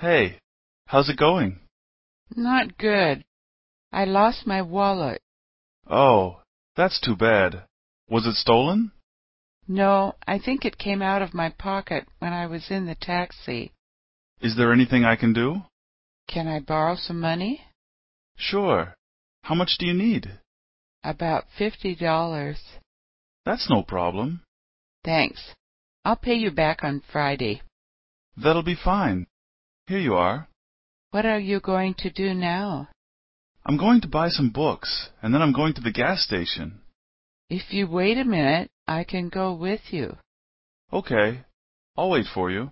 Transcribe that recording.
Hey, how's it going? Not good. I lost my wallet. Oh, that's too bad. Was it stolen? No, I think it came out of my pocket when I was in the taxi. Is there anything I can do? Can I borrow some money? Sure. How much do you need? About fifty dollars. That's no problem. Thanks. I'll pay you back on Friday. That'll be fine. Here you are. What are you going to do now? I'm going to buy some books, and then I'm going to the gas station. If you wait a minute, I can go with you. Okay. I'll wait for you.